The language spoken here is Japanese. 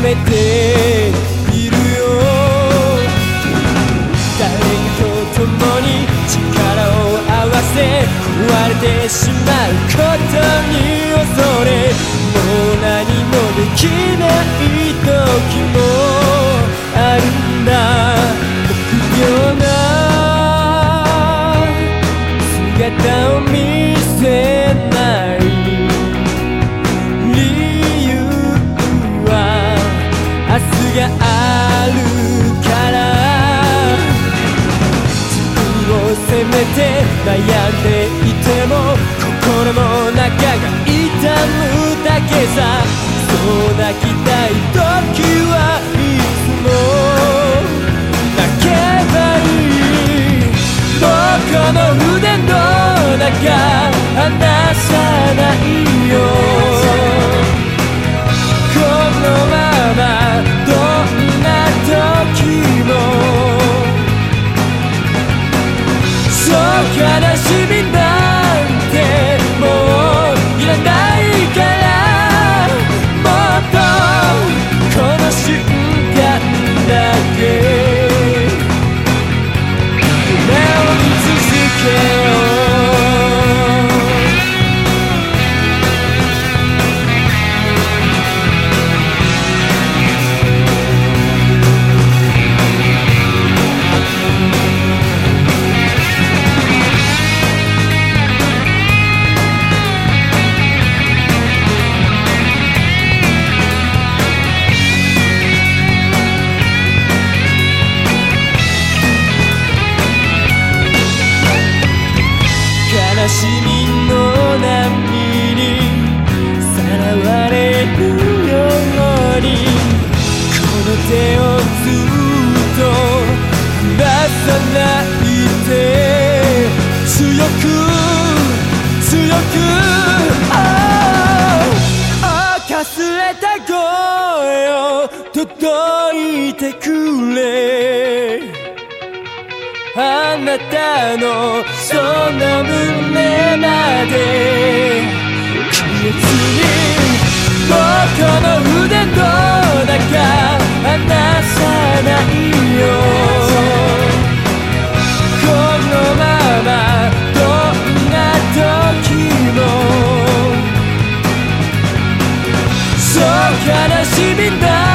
めているよ。誰かと共に力を合わせ壊れてしまうことに恐れもう何もできない。めて悩んでいても心の中が痛むだけさ。そう泣きたい時は手をあなたのその胸まで。別に僕の腕のだ離さないよ。このままどんな時も。そう悲しみだ。